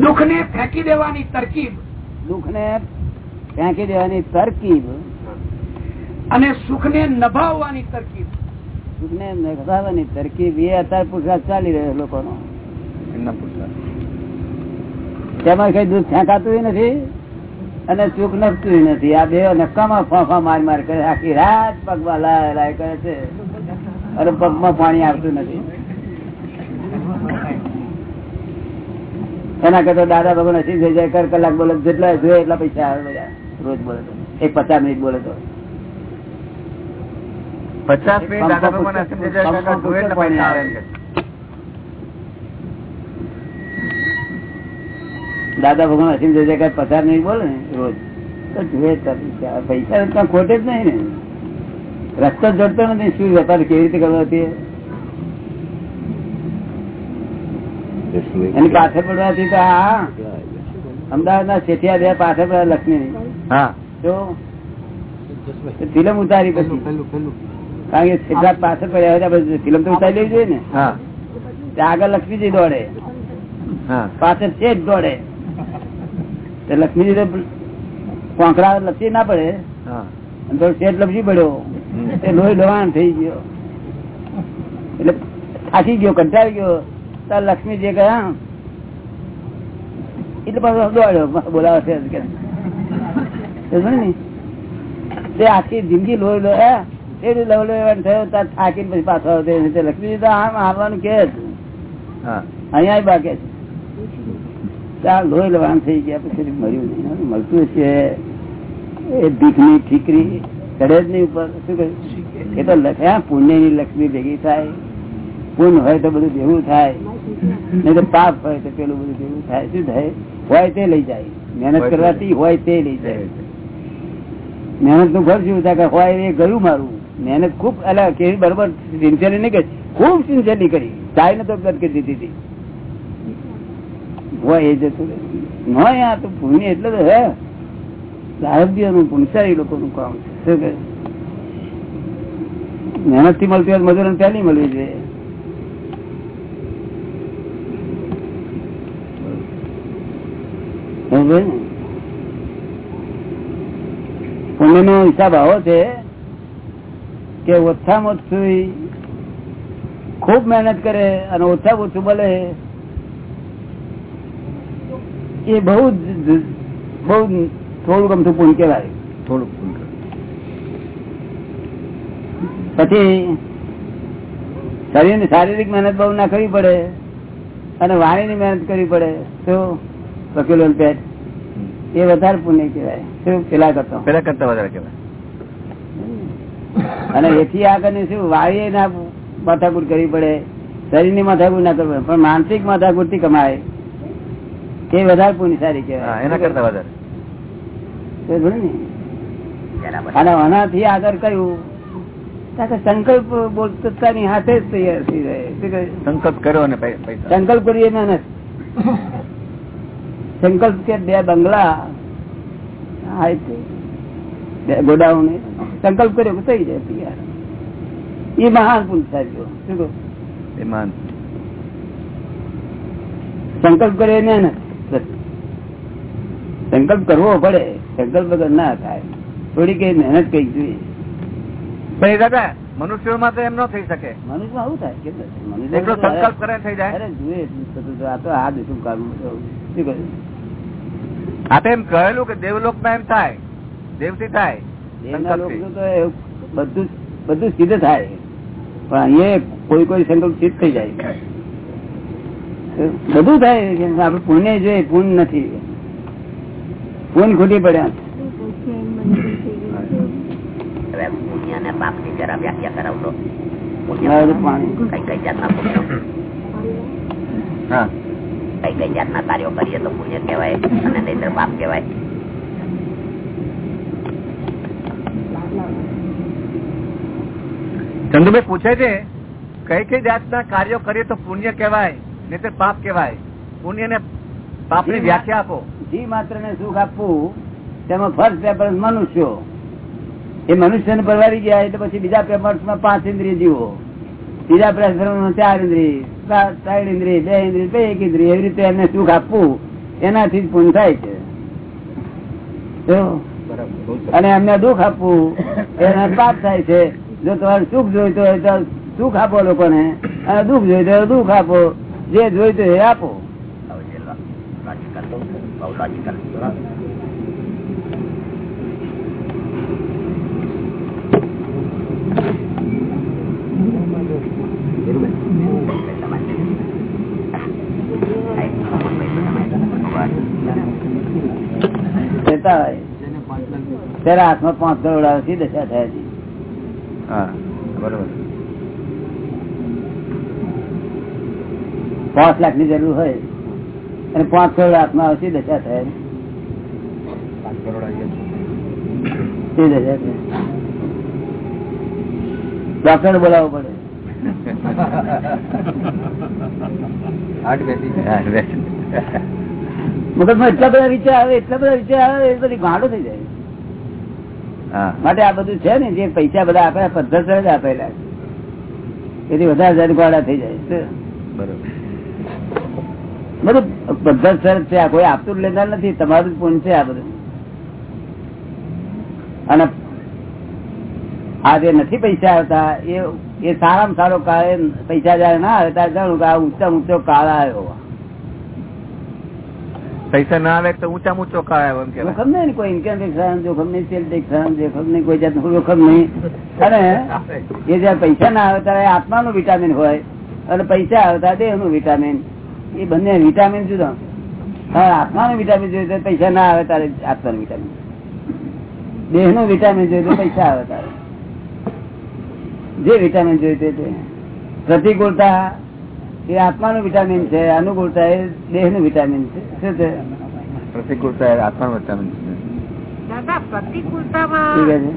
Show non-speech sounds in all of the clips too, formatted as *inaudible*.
દુઃખ ને ફેંકી દેવાની તરકીબ. દુઃખ ને ફેંકી દેવાની તરકીબ. અને સુખ ને નભાવવાની તરકીબ. સુખ ને નભાવવાની તરકીબ એ અત્યારે પુરસાદ ચાલી રહ્યો લોકો નો તેમાં કઈ દૂધ ફેંકાતું નથી અને સુખ નખતું નથી. આ બે નક્કામાં ફાંફા માર માર કરે આખી રાત પગમાં લાય લાય કરે છે. અને પગમાં પાણી આવતું નથી. એના કરતા દાદા ભગવાન હસી થઈ જાય કર કલાક બોલે જેટલા જોઈએ એટલા પૈસા આવે બધા. રોજ બોલે તો. એક પચાસ મિનિટ બોલે તો. પચાસ મિનિટ દાદા ભગવાન આશ્રમ જાય કાકા પૈસા આવે. દાદા ભગવાન હસીમ થઈ જાય પચાસ નહીં બોલે ને રોજ. તો જોઈએ પૈસા પૈસા ખોટે જ નહીં ને. રસ્તો જડતો નથી શું વેપાર કેવી રીતે કરવો હતી એની પાછળ પડવાથી તો હા અમદાવાદ ના શેઠિયા બે પાછળ પડ્યા લક્ષ્મી હા. તો ફિલ્મ ઉતારી પછી. કારણ કે શેઠા પાછળ પડ્યા હોય તો ફિલ્મ તો ઉતારી લેવી જોઈએ ને. ત્યાં આગળ લક્ષ્મીજી દોડે. હા. પાછળ શેઠ દોડે. લક્ષ્મીજી તો કોંકરા લપસી ના પડે. હા. તો શેઠ લપસી પડ્યો. તે લોહી દવાણ થઈ ગયો. એટલે થાકી ગયો કંટાળી ગયો. તાર લક્ષ્મીજી ગયા એટલે પાછો દોડ્યો બોલાવે છે કે. તો સમજ ને? તે આખી જિંદગી લોહી લો એ લવ લેવાનું થયો તાર થાકીને પછી પાછો આવ્યો લક્ષ્મીજી તો આમ આવવાનું કે અહીંયા બાકે છે. ત્યાં લોહી લેવાનું થઈ ગયા પછી મળ્યું નહીં. મળતું છે. એ ભીખની ઠીકરી ચડે જ નહીં ઉપર. શું કહ્યું એ તો લખ્યા પુણ્યની લક્ષ્મી ભેગી થાય. પુણ્ય હોય તો બધું ભેગું થાય. નહીં તો પાપ હોય તો પેલું બધું ભેગું થાય. શું થાય? હોય તે લઈ જાય. મહેનત કરવાથી હોય તે લઈ જાય. મહેનતનું ઘર જેવું થાય? કે હોય એ ગયું મારું. મહેનત ખૂબ એટલે કેવી બરોબર સિન્સિયરલી નહીં કરી. ખૂબ સિન્સિયરલી કરી. ચાય ને તો કરી દીધી. હતી હોય એ જતું. નોય આ તો પુણ્ય એટલે તો હે. સાહેબીઓનું પુણસારી લોકોનું કામ છે. શું કે મહેનતથી મળતી હોય મજૂર પહેલી મળવી જોઈએ સમજે ને? પુણ્ય નો હિસાબ આવો છે કે ઓછામાં ઓછું ખૂબ મહેનત કરે અને ઓછામાં ઓછું ભલે એ બહુ જ- બહુ થોડુંક અમથું પુણ્ય કહેવાય. થોડુંક પછી શરીર શારીરિક મહેનત બહુ ના કરવી પડે અને વાણીની મહેનત કરવી પડે શું વકીલો પેટ. એ વધારે પુણ્ય કહેવાય. શું? પેલા કરતો. પેલા કરતા વધારે કહેવાય. અને એથી આગળ શું? વાળી ના માથાકૂટ કરવી પડે. શરીરની માથાકૂટ ના કરવી પણ માનસિક માથાકૂટથી કમાય. એ વધારે પુણ્ય સારી એના કરતા કહેવાય વધારે ને? અને આનાથી આગળ કયું? સંકલ્પ બોલતાની હાથે જ તૈયાર થઈ જાય? સંકલ્પ કર્યો પૈસા. સંકલ્પ કરીએ મહેનત સંકલ્પ કે બે બંગલા. બે ગોડાઉન સંકલ્પ કર્યો કે થઈ જાય એ મહાન પુરુષાર્થીઓ શું કહું? એ મહાન. સંકલ્પ કરે ને સંકલ્પ કરવો પડે. સંકલ્પ વગર ના થાય. થોડી કઈ મહેનત કઈ જોઈએ. દાદા મનુષ્યોમાં તો એમ ન થઈ શકે. મનુષ્યમાં આવું થાય. કેમ મનુષ્ય સંકલ્પ કરે થઈ જાય. અરે જોઈએ. આ તો આ દેશું કરવું શું કહ્યું આ તો એમ કહેલું કે દેવલોકમાં એમ થાય. દેવથી થાય. બધું બધું સિદ્ધ થાય. પણ અહીંયા કોઈ કોઈ સંકલ્પ સિદ્ધ થઈ જાય. બધું થાય. આપડે પુણ્ય જોઈએ પુણ્ય નથી. પુણ્ય ખૂટી પડ્યા. પુણ્ય ને પાપની જરા વ્યાખ્યા કરાવતો પુણ્ય કઈ કઈ જાતના પુણ્ય? હા. કઈ કઈ જાતના કાર્યો કરીએ તો પુણ્ય કહેવાય. અને નહીતર પાપ કહેવાય. ચંદુભાઈ પૂછે છે કઈ કઈ જાતના કાર્યો કરીએ તો પુણ્ય કહેવાય ને પાપ કહેવાય? પુણ્ય ને પાપની વ્યાખ્યા આપો. જી માત્ર ને સુખ આપવું તેમાં ફર્સ્ટ પેપર મનુષ્યો. એ મનુષ્ય ને પરવારી ગયા એટલે પછી બીજા પેપર્સમાં પાંચ ઇન્દ્રિય જીવો. બીજા પેપર ચાર ઇન્દ્રી ત્રણ ઇન્દ્રી બે ઇન્દ્રી બે એક ઇન્દ્રી એવી રીતે એમને સુખ આપવું, એનાથી પૂર્ણ થાય છે? અને એમને દુઃખ આપવું, એના પાપ થાય છે. જો તમારે સુખ જોઈતો હોય તો સુખ આપો લોકોને, અને દુઃખ જોઈતો હોય દુઃખ આપો. જે જોઈતું એ આપો લોજિકલ બહુ લોજિકલ કહેતા હોય ત્યારે હાથમાં પાંચ કરોડ આવતી દશા થાય છે. હા બરોબર. પાંચ લાખની જરૂર હોય અને પાંચ કરોડ હાથમાં આવશે દશા થાય. ડોક્ટર બોલાવવું પડે. મગજમાં એટલા બધા વિચાર આવે એટલા બધા વિચાર આવે એ બધી ગાંડો થઈ જાય. માટે આ બધું છે ને જે પૈસા બધા આપેલા પદ્ધત જ આપેલા એથી વધારે હજાર થઈ જાય. બરોબર. બધું પદ્ધત સરસ છે આ કોઈ આપતું જ લેતા નથી તમારું જ પૂર્ણ છે આ બધું. અને આ જે નથી પૈસા આવતા એ એ સારામાં સારો કાળ પૈસા જયારે ના આવે ત્યારે જાણું કે આ ઊંચા ઊંચો કાળ આવ્યો. પૈસા ના આવે તો ઊંચા ઊંચો કાય એમ કેવાય જોખમ નહીં કોઈ ઇન્કમ ટેક્સ જોખમ નહીં સેલ ટેક્સ જોખમ નહીં કોઈ જાતનું જોખમ નહીં. અને એ જયારે પૈસા ના આવે ત્યારે આત્માનું વિટામિન હોય. અને પૈસા આવે ત્યારે દેહનું વિટામિન એ બંને વિટામિન જુદા આત્મા આત્માનું વિટામિન જોઈએ તો પૈસા ના આવે ત્યારે આત્માનું વિટામિન દેહનું વિટામિન જોઈએ તો પૈસા આવે ત્યારે. જે વિટામિન જોઈએ તે. પ્રતિકૂળતા એ આત્માનું વિટામિન છે અનુકૂળતા એ દેહનું વિટામિન છે. શું છે? પ્રતિકૂળતા એ આત્મા વિટામિન છે. દાદા પ્રતિકૂળતામાં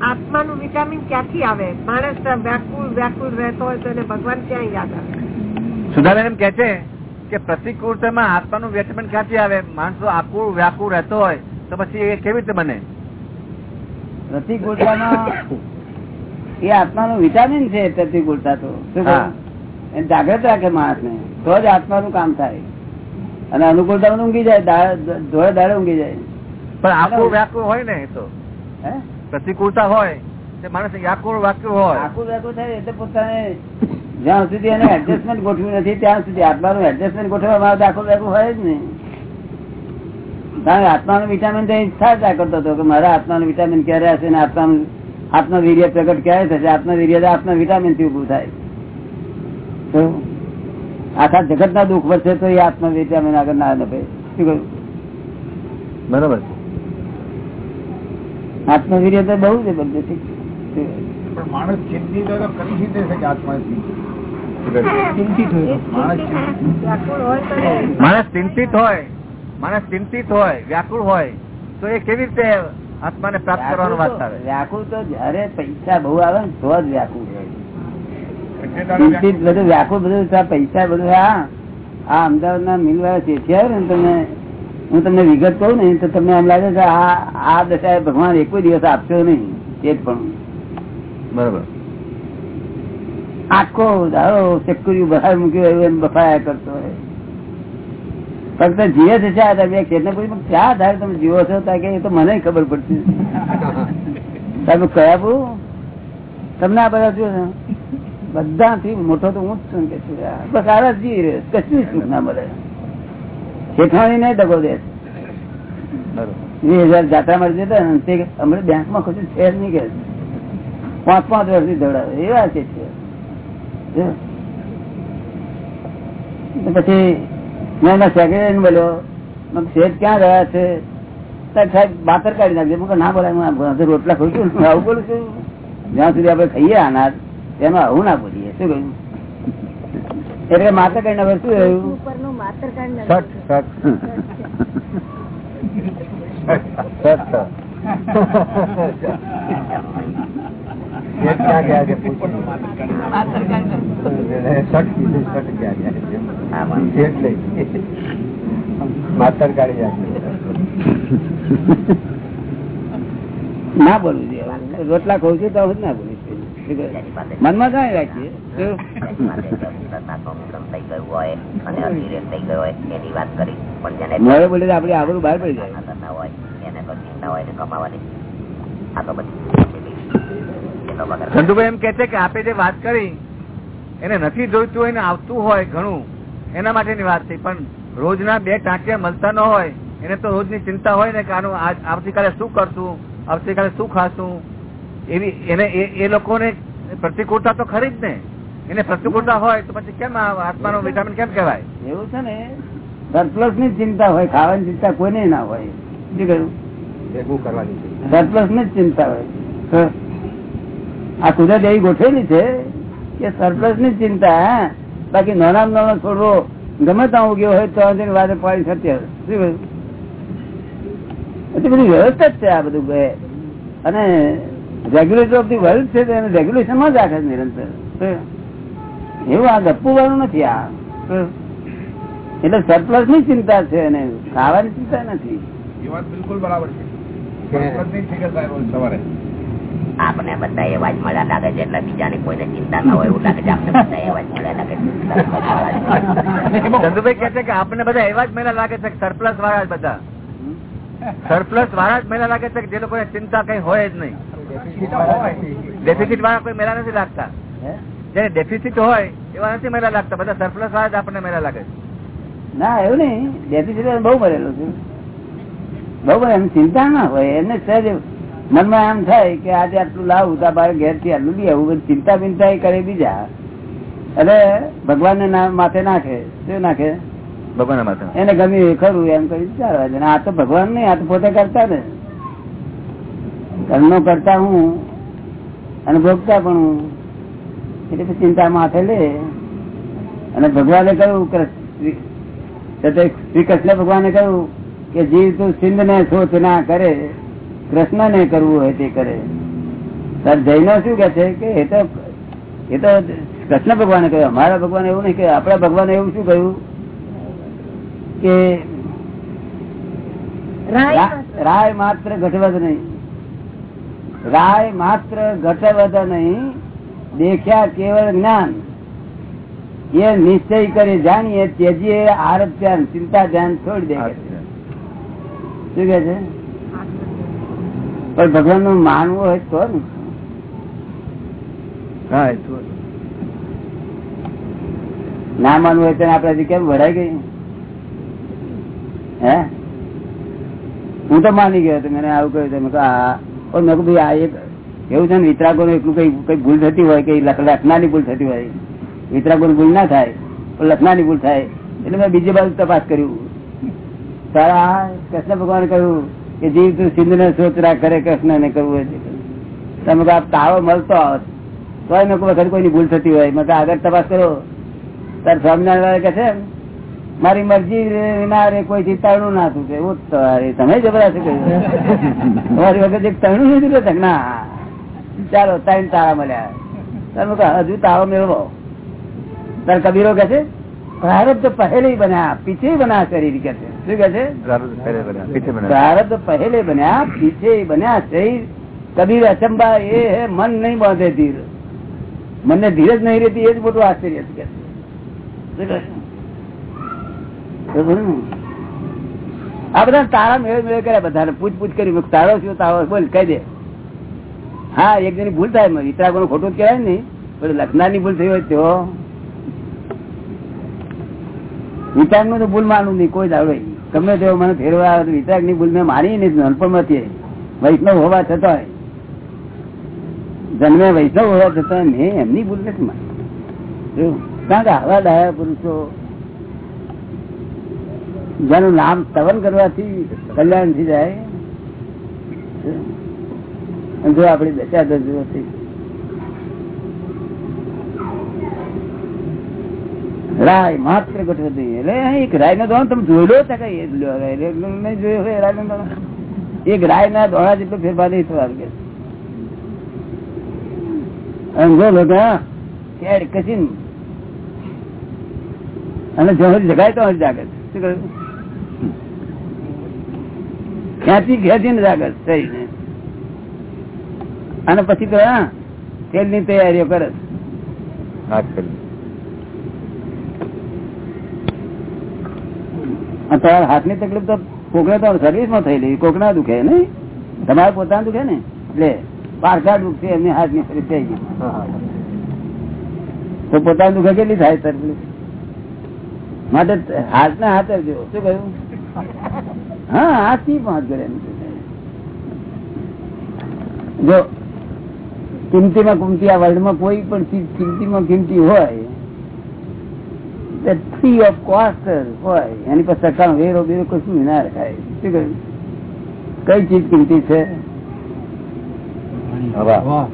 આત્માનું વિટામિન ક્યાંથી આવે? માણસ વ્યાકુળ વ્યાકુળ રહેતો હોય તો ભગવાન ક્યાં યાદ આવે? સુધાબેન એમ કે છે કે પ્રતિકૂળતામાં આત્માનું વિટામિન ક્યાંથી આવે? માણસો આકુળ વ્યાકુળ રહેતો હોય તો પછી એ કેવી રીતે બને? પ્રતિકૂળતામાં એ આત્માનું વિટામિન છે પ્રતિકૂળતા તો. શું જાગ્રત રાખે માણસ ને તો જ આત્માનું કામ થાય. અને અનુકૂળતા ઊંઘી જાય ધોળે દાડે ઊંઘી જાય. પણ આખું વ્યાકુળ હોય ને તો. હે? પ્રતિકૂળતા હોય માણસ હોય. આખું વ્યાકુળ થાય એટલે પોતાને જ્યાં સુધી એને એડજસ્ટમેન્ટ ગોઠવ્યું નથી ત્યાં સુધી આત્માનું એડજસ્ટમેન્ટ ગોઠવવામાં આવે આખું હોય જ નહીં. કારણ કે આત્માનું વિટામિન તો કરતો હતો કે મારા આત્માનું વિટામિન ક્યારે હશે ને આત્માનું આત્મવીર્ય પ્રગટ ક્યારે થશે? આત્મવીર્ય આત્મા વિટામિનથી ઉભું થાય. આખા જગત ના દુઃખ વધશે તો એ આત્મા વિટામિન આગળ ના નભે શું કહ્યું? બરોબર આત્મવીર્ય તો બહુ છે બધું ઠીક છે. માણસ ચિંતિત હોય તો કરી શકે છે કે માણસ ચિંતિત હોય. માણસ ચિંતિત હોય વ્યાકુળ હોય તો એ કેવી રીતે આત્માને પ્રાપ્ત કરવાનું વાત આવે વ્યાકુળ તો જયારે પૈસા બહુ આવે ને તો જ વ્યાકુળ હોય. ચિંતિત બધું વ્યાકુળ બધું પૈસા બધું હા. આ અમદાવાદ ના મિલ વાળા આવે ને તમે હું તમને વિગત કહું ને તો તમને એમ લાગે કે આ આ દશા ભગવાન એક દિવસ આપશો નહીં તે જ પણ. બરોબર. આખો ધારો ચક્કુરી બહાર મૂક્યું એવું એમ બફાયા કરતો હોય. ફક્ત જીવે છે શા આધારે? ખેતને પૂછ્યું, "પણ ક્યાં આધારે તમે જીવો છો? ત્યાં કે એ તો મને ખબર પડતી. *laughs* સાહેબ કયા બહુ તમને આ બધા છે? બધાથી મોટો તો હું જ છું કે છું. બસ આ જ રહ્યો છું. કશું સુખ ના મળે. શેઠાણી નહીં દગો દે વીસ હજાર મળી જતા તે અમે બેંકમાં કશું છે જ નહીં કે. પાંચ પાંચ વર્ષથી દોડાવે. એવા છે. પછી મેં એના સેક્રેટરી બોલ્યો શેઠ ક્યાં રહ્યા છે? સાહેબ સાહેબ બાતર કાઢી નાખજે. ના બોલાય રોટલા છું *laughs* આવું બોલું છું. જ્યાં સુધી આપડે ખાઈએ અનાજ તેમાં આવું ના બોલીએ શું કહ્યું? એટલે માતર કાંડ નાખે શું રહ્યું માતર કાઢી *laughs* ના બોલવું જોઈએ. રોટલા ખાઉં છું તો હું ના પાસે મનમાં કઈ રાખીએ? આપડી બહાર પડી જાય. ચંદુભાઈ એમ કે છે કે આપે જે વાત કરી એને નથી જોઈતું હોય ને આવતું હોય ઘણું એના માટેની વાત થઈ પણ રોજના બે ટાંટિયા મળતા ન હોય એને તો રોજની ચિંતા હોય ને કે આનું આવતીકાલે શું કરશું આવતીકાલે શું ખાશું? એવી એને એ- લોકોને પ્રતિકૂળતા તો ખરી જ ને. એને પ્રતિકૂળતા હોય તો પછી કેમ આ આત્માનો વિટામિન કેમ કહેવાય? એવું છે ને. સરપ્લસની ચિંતા હોય ખાવાની ચિંતા કોઈને ના હોય. શું કહ્યું? ભેગું કરવાની સરપ્લસની ચિંતા હોય. આ કુદરત એવી ગોઠવેલી છે કે સરપ્લસની ચિંતા હે? બાકી નાના નાનો છોડવો ગમે ત્યાં ઉગ્યો હોય તો વારે પાડી સત્ય શું કહ્યું? બધી વ્યવસ્થા જ છે આ બધું અને રેગ્યુલેટર ઓફ ધી વર્લ્ડ છે એને રેગ્યુલેશનમાં જ રાખે છે નિરંતર. એવું આ ગપ્પુવાનું નથી આ. એટલે સરપ્લસની ચિંતા છે અને ખાવાની ચિંતા નથી. એ વાત બિલકુલ બરાબર છે. આપણે બધા એવા જ મળ્યા લાગે છે એટલે બીજાની કોઈને ચિંતા ના હોય એવું લાગે છે આપણે બધા એવા જ મળ્યા લાગે છે. ચંદુભાઈ કે છે કે આપણને બધા એવા જ મહિલા લાગે છે સરપ્લસ વાળા જ બધા. સરપ્લસ વાળા જ મહિલા લાગે છે કે જે લોકોને ચિંતા કઈ હોય જ નહીં. ડેફિસિટ વાળા કોઈ મેળા નથી લાગતા? જેને ડેફિસિટ હોય એવા નથી મેળા લાગતા. બધા સરપ્લસ વાળા જ આપણને મેળા લાગે ના એવું નહીં. ડેફિસિટ બહુ ભરેલું છે. બહુ ભરે. એમ ચિંતા ના હોય. એને સહેજ મનમાં એમ થાય કે આજે આટલું લાવું તો બાર ઘેરથી આટલું બી આવું. ચિંતા બિંતા એ કરે બીજા. એટલે ભગવાન ને માથે નાખે. શું નાખે? ભગવાન માથે. એને ગમ્યું ખરું એમ કરી વિચારવા. આ તો ભગવાન નહીં આ તો પોતે કરતા ને કર્મનો કરતા હું અને ભોગતા પણ હું. એટલે ચિંતા માથે લે. અને ભગવાને કહ્યું શ્રી- કૃષ્ણ ભગવાને કહ્યું કે જીવ તું સિંધ ને શોધ ના કરે કૃષ્ણ ને કરવું હોય તે કરે. સર જૈનો શું કે છે કે એ તો એ તો કૃષ્ણ ભગવાને કહ્યું. અમારા ભગવાન એવું નહીં કે આપણા ભગવાને એવું શું કહ્યું? કે રાય માત્ર ઘટવદ નહીં. રાય માત્ર ઘટવદ નહીં દેખ્યા કેવળ જ્ઞાન. એ નિશ્ચય કરી જાણીએ ત્યજીએ આરત ધ્યાન ચિંતા ધ્યાન છોડી દે. શું કે છે? પણ ભગવાનનું માનવું હોય તો ને માનવું હોય તો આપડે કેમ વડાઈ ગઈ? હે? હું તો માની ગયો તો મેં આવું કહ્યું હતું. મેં કહ્યું આ પણ મેં ભાઈ આ એવું છે ને વિતરાગો એટલું કઈ કઈ ભૂલ થતી હોય કે લખ- લખનાની ભૂલ થતી હોય. વિતરાગો ભૂલ ના થાય, પણ લખનાની ભૂલ થાય. એટલે મેં બીજી બાજુ તપાસ કર્યું તારા કૃષ્ણ ભગવાન કહ્યું કે, જીવ તું સિંધ ને સોચરા કરે કૃષ્ણ ને કરવું. તમે કહો તાવો મળતો આવત તો કહું વખત કોઈની ભૂલ થતી હોય. મતલબ આગળ તપાસ કરો. તાર સ્વામિનારાયણ કે છે મારી મરજી વિના રે કોઈ થી તરણું ના થતું છે એવું તમારે તમે જબરાશે કહ્યું તમારી વખત એક તરણું થતું ના. ચાલો ત્રણ તારા મળ્યા. તમે કહો હજુ તારો મેળવો. તાર કબીરો કે છે પ્રારબ્ધ પહેલે બન્યા પીછે બન્યા શરીર કે છે. શું કે છે? પ્રારબ્ધ પહેલે બન્યા, પીછે બન્યા. શરીર. કબીર અચંબા એ હે મન નહીં બાંધે ધીર. મને ધીરજ નહીં રહેતી એ જ મોટું આશ્ચર્ય છે કે છે. શું કહે છે? બરોબર ને? આ બધા તારા મેળ મેળ કર્યા બધા પૂછ પૂછ કરી તારો શું, તારો બોલ, કહી દે. હા, એક જણી ભૂલ થાય. વિતરાગો નું ખોટું કહેવાય ને. પણ લખનારની ભૂલ થઈ હોય તો. વિતરાગનું તો ભૂલ માનું નહીં, કોઈ દાડો ગમે તેવો મને ફેરવા આવે વિતરાગની ભૂલ મેં માની નહીં નાનપણમાંથી વૈષ્ણવ હોવા છતાં જન્મે વૈષ્ણવ હોવા છતાં મેં એમની ભૂલ નથી માની? કારણ કે આવા ડાયા પુરુષો જેનું નામ સવન કરવાથી કલ્યાણ થઈ જાય. જો આપડે દશા દર્દીઓ રાય માત્ર ગઠવતી એટલે અહીં એક રાય નો દોણ તમે જોયેલો. એટલે નહીં જોયો હોય રાય નો એક રાય ના દોણા જેટલો ફેરફાર નહીં થવા કે અને જો લોકો કસીન. અને જો જગાય તો જાગે. શું કહ્યું? ખેંચી ખેંચી ને જાગે છે. થઈને. અને પછી તો હા તેલની તૈયારીઓ કરે તમારા હાથની તકલીફ તો કોકને તો સર્વિસમાં થયેલી કોકના દુખે નહીં? તમારે પોતાના દુખે ને? એટલે પારખા દુખશે એમની હાથની સર્વિસ થઈ ગઈ. તો પોતાનું દુખે કેટલી થાય તકલીફ? માટે હાથ ના હાથ જો શું કહ્યું? હા હાથથી પાંચ જો કિંમતીમાં કિંમતી આ વર્લ્ડમાં કોઈ પણ ચીજ કિંમતીમાં કિંમતી હોય ફ્રી ઓફ કોસ્ટ હોય એની પર સરકાર વેરો બેરો કશું ના રખાય. શું કહ્યું? કઈ ચીજ કિંમતી છે? હવા.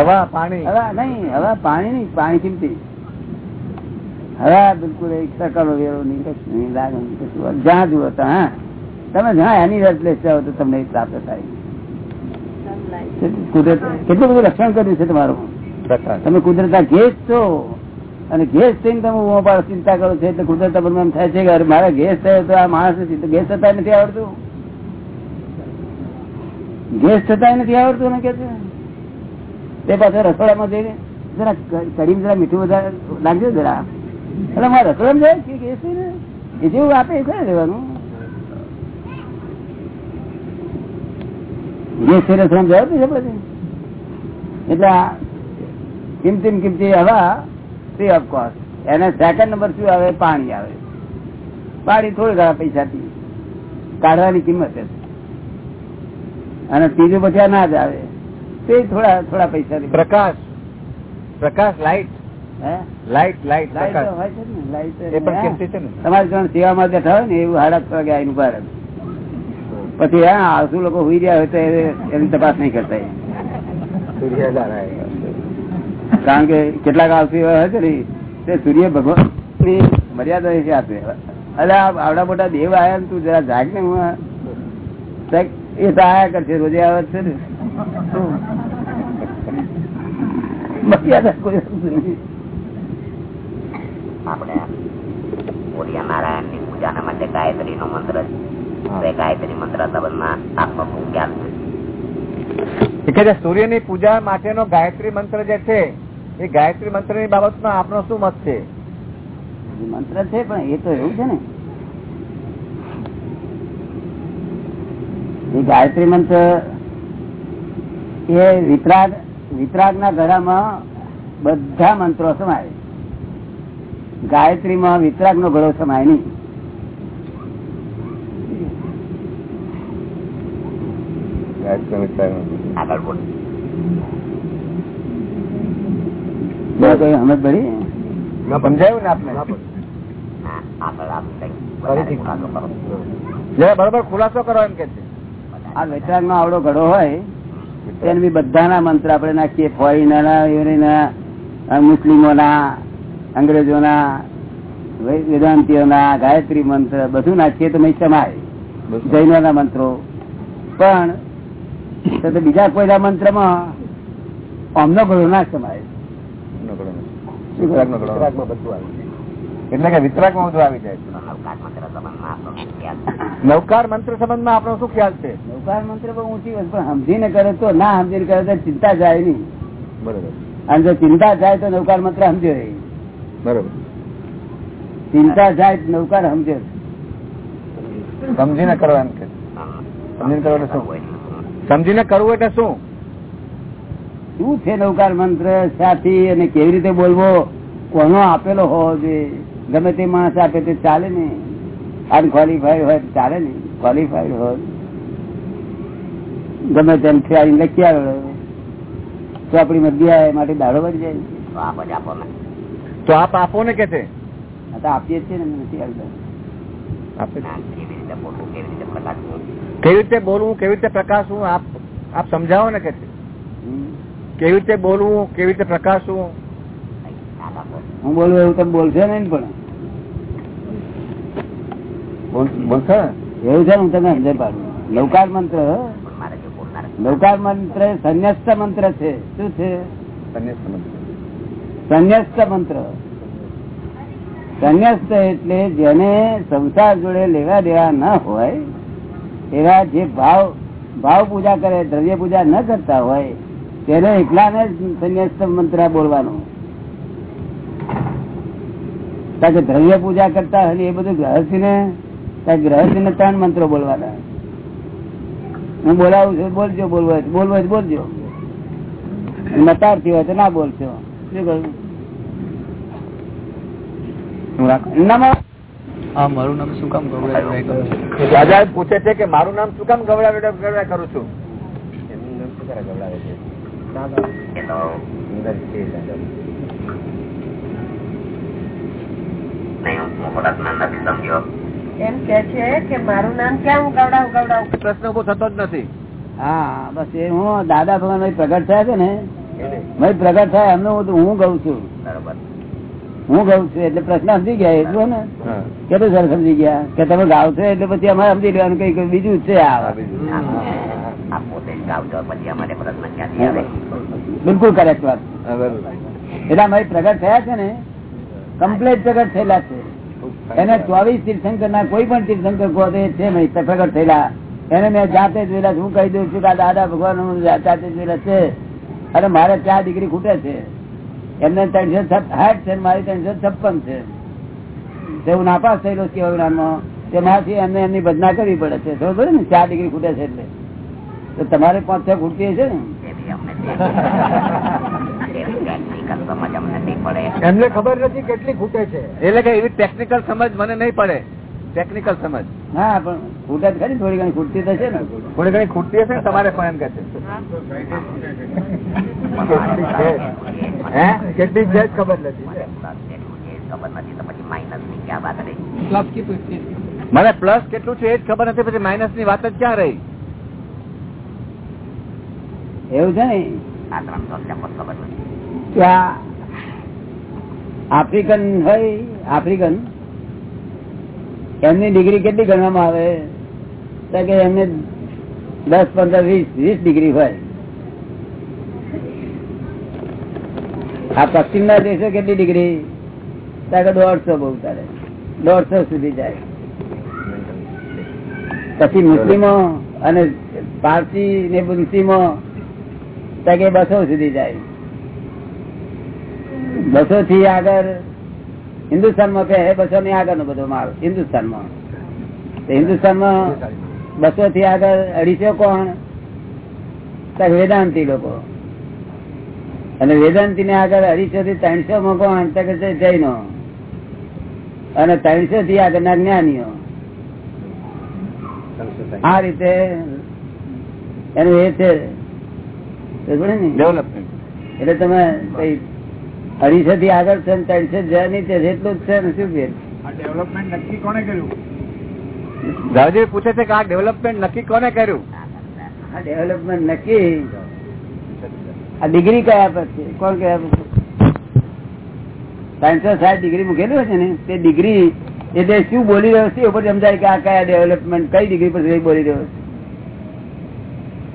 હવા. પાણી. હવા નહીં હવા પાણી નહીં પાણી કિંમતી. હવા બિલકુલ એક સરકારનો વેરો નહીં કશું નહીં લાગે કશું. જ્યાં જુઓ ત્યાં હા. તમે જ્યાં એની પ્લેસ જાઓ તો તમને પ્રાપ્ત થાય. કુદરત કેટલું બધું રક્ષણ કર્યું છે તમારું? તમે કુદરત ઘેસ છો. અને ઘેસ થઈને તમે ઉમો ચિંતા કરો છો એટલે કુદરત તમને એમ થાય છે કે મારા ઘેસ થયો તો આ માણસ ઘેસ ગેસ થતા નથી આવડતું? ગેસ થતા નથી આવડતું ને કે તે પાછો રસોડામાં જઈને જરા કઢી જરા મીઠું વધારે લાગજો જરા. એટલે મારા રસોડામાં જાય કે ગેસ એ જેવું આપે એ કરે દેવાનું ગેસ છે રસોડામાં જવાબ આપણે એટલે કિંમતી કિંમતી હવા ફ્રી ઓફ કોસ્ટ એને સેકન્ડ નંબર શું આવે? પાણી આવે. પાણી થોડી ઘણા પૈસાથી કાઢવાની કિંમત છે અને ત્રીજું પછી અનાજ આવે. તે થોડા થોડા પૈસાથી. પ્રકાશ. પ્રકાશ લાઈટ હે? લાઈટ લાઈટ લાઈટ હોય છે ને, લાઈટ એ પણ? કિંમતી છે ને? તમારી જોડે સેવામાં બેઠા હોય ને એવું હાડા વાગે આવીને ઊભા રહે. પછી હા આસુ લોકો હોઈ રહ્યા હોય તો એની તપાસ નહીં કરતા કારણ કે કેટલાક આલસી એવા હોય છે ને, તે સૂર્ય ભગવાન મર્યાદા છે આપે. અરે આવડા મોટા દેવ આયા તું જરા જાગ ને હું એ તો આયા કરશે, રોજે આવે છે ને. મર્યાદા કોઈ આપણે સૂર્ય નારાયણની પૂજાના માટે ગાયત્રી નો મંત્ર છે ગાયત્રી મંત્ર સંબંધમાં છે કે જે પૂજા માટેનો ગાયત્રી મંત્ર જે છે એ ગાયત્રી મંત્રની બાબતમાં આપનો શું મત છે? મંત્ર છે પણ એ તો એવું છે ને. એ ગાયત્રી મંત્ર એ વિતરાગ વિતરાગ ના ગળામાં બધા મંત્રો સમાય. ગાયત્રીમાં વિતરાગ નો ગળો સમાય નહીં. આગળ બોલ. સમજ પડી સમજાયું ને આપને? બરોબર ખુલાસો કરો એમ કે છે. આ વૈતરાગ નો આવડો ઘડો હોય તેને બી બધાના મંત્ર આપણે નાખીએ. ફોરીના એવરીના મુસ્લિમોના અંગ્રેજોના વેદાંતિઓના ગાયત્રી મંત્ર બધું નાખીએ તો મેં સમાય. જૈનોના મંત્રો. પણ તો બીજા કોઈના મંત્રમાં અમનો ગળો ના સમાય. એટલે કે વિતરાગમાં બધું આવી જાય નવકાર મંત્ર સંબંધમાં આપનો શું ખ્યાલ છે? નવકાર મંત્ર સંબંધમાં આપણો શું ખ્યાલ છે? નૌકાર મંત્ર બહુ ઊંચી પણ સમજીને કરે તો ના સમજીને કરે તો ચિંતા જાય નહીં. બરોબર. અને જો ચિંતા જાય તો નૌકાર મંત્ર સમજ્યો બરોબર. ચિંતા જાય નવકાર નૌકાર સમજ્યો સમજીને કરવાનું કે. સમજીને કરવાનું શું? સમજીને કરવું એટલે શું? શું છે નૌકાર મંત્ર? સાથી અને કેવી રીતે બોલવો? કોનો આપેલો હોવો જોઈએ? ગમે તે માણસ આપે તે ચાલે ને. અનક્વોલિફાઈડ હોય ચાલે ને. ક્વોલિફાઈડ હોય. ગમે તેમ ફેરી લખી આવે તો આપણી મધ્ય આવે માટે દાડો વળી જાય. તો આપ આપો ને. તો આપ આપો ને કે છે? આપીએ છીએ ને નથી આવતા. આપે કેવી રીતે બોલવું કેવી રીતે કેવી રીતે બોલવું કેવી રીતે પ્રકાશવું આપ આપ સમજાવો ને કે કેવી રીતે બોલવું કેવી રીતે પ્રકાશવું? હું બોલું એવું તમે બોલશો નહીં પણ. બોલશો? એવું છે હું તમને સમજાય પાડું. નૌકાર મંત્ર લવકાર મંત્ર સંન્યસ્ત મંત્ર છે. શું છે? સંન્યાસ મંત્ર. સંન્યસ્ત મંત્ર. સંન્યસ્ત એટલે જેને સંસાર જોડે લેવા દેવા ના હોય એવા જે ભાવ ભાવ પૂજા કરે, દ્રવ્ય પૂજા ન કરતા હોય, તેને એકલાને સંન્યાસ મંત્ર બોલવાનું. કારણ દ્રવ્ય પૂજા કરતા હોય એ બધું ગ્રહસ્થી ને ગ્રહસ્થી ને ત્રણ મંત્રો બોલવાના. હું બોલાવું છું, બોલજો, બોલવો બોલવો બોલજો. નતારથી હોય તો ના બોલશો. શું કહ્યું? એનામાં આ મારું નામ શું કામ ગૌરવ રાજા પૂછે છે કે મારું નામ શું કામ ગવડાવે ગવડા કરું છું? એમ કે છે કે મારું નામ ક્યાં હું ગવડાવ ગવડાવ? પ્રશ્ન ઊભો થતો જ નથી. હા બસ એ હું દાદા ભગવાન પ્રગટ થયા છે ને. ભાઈ પ્રગટ થાય એમને હું તો ગઉં છું. બરોબર. હું ગઉ છું એટલે પ્રશ્ન સમજી ગયા એટલું ને. કેટલું સર સમજી ગયા. કે તમે ગાવ છો એટલે પછી અમારે સમજી લેવાનું કઈ બીજું છે બિલકુલ કરેક્ટ વાત. એટલે અમારી પ્રગટ થયા છે ને કમ્પ્લેટ પ્રગટ થયેલા છે. એને ચોવીસ તીર્થંકર ના કોઈ પણ તીર્થંકર કહો છે પ્રગટ થયેલા. એને મેં જાતે જોયેલા હું કહી દઉં છું કે આ દાદા ભગવાન જાતે જ જોયેલા છે. અને મારે ચાર ડિગ્રી ખૂટે છે. એમને ત્રણસો સાઠ છે મારી ત્રણસો છપ્પન છે. તે હું નાપાસ થયેલો કેવા જ્ઞાનમાં તેમાંથી એમને એમની ભજના કરવી પડે છે. ખબર ને ચાર ડિગ્રી ખૂટે છે એટલે. તો તમારે પાંચ છ ખૂટતી હશે ને? એમને ખબર નથી કેટલી ખૂટે છે. એટલે કે એવી ટેકનિકલ સમજ મને નહીં પડે. ટેકનિકલ સમજ. હા પણ ખૂટે જ ખરી થોડી ઘણી ખૂટતી થશે ને. થોડી ઘણી ખૂટતી હશે ને તમારે પણ એમ કે છે. કેટલી છે ખબર નથી. મને પ્લસ કેટલું છે એ જ ખબર નથી પછી માઇનસની વાત જ ક્યાં રહી? એવું છે ને? આફ્રિકન હોય આફ્રિકન. એમની ડિગ્રી કેટલી ગણવામાં આવે? કે એમને દસ પંદર વીસ વીસ ડિગ્રી હોય. આ પશ્ચિમ ના દેશો કેટલી ડિગ્રી દોઢસો બહુ તારે દોઢસો સુધી જાય. પછી મુસ્લિમો અને પારસી ને મુસ્લિમો તકે બસો સુધી જાય. બસો થી આગળ હિન્દુસ્તાનમાં કે બસો ની આગળ નો બધો માલ હિન્દુસ્તાન હિન્દુસ્તાનમાં બસો થી આગળ અઢીસો કોણ? વેદાંતિ લોકો. અને વેદાંતિ ને આગળ અઢીસો થી ત્રણસો માં કોણ તો છે જૈનો. અને ત્રણસો થી આગળના જ્ઞાનીઓ. આ રીતે એનું એ છે. ડેવલપમેન્ટ એટલે તમે કઈ અઢીસો થી આગળ છે ને ત્રણસો જ્યાં છે એટલું જ છે ને શું કે ડેવલપમેન્ટ નક્કી કોને કર્યું? દાદાજી પૂછે છે કે આ ડેવલપમેન્ટ નક્કી કોને કર્યું? આ ડેવલપમેન્ટ નક્કી આ ડિગ્રી કયા પર છે? કોણ કયા પર ત્રણસો સાઠ ડિગ્રી મૂકેલું છે ને, તે ડિગ્રી એટલે શું બોલી રહ્યો છે એ ઉપર સમજાય કે આ કયા ડેવલપમેન્ટ કઈ ડિગ્રી પર બોલી રહ્યો છે.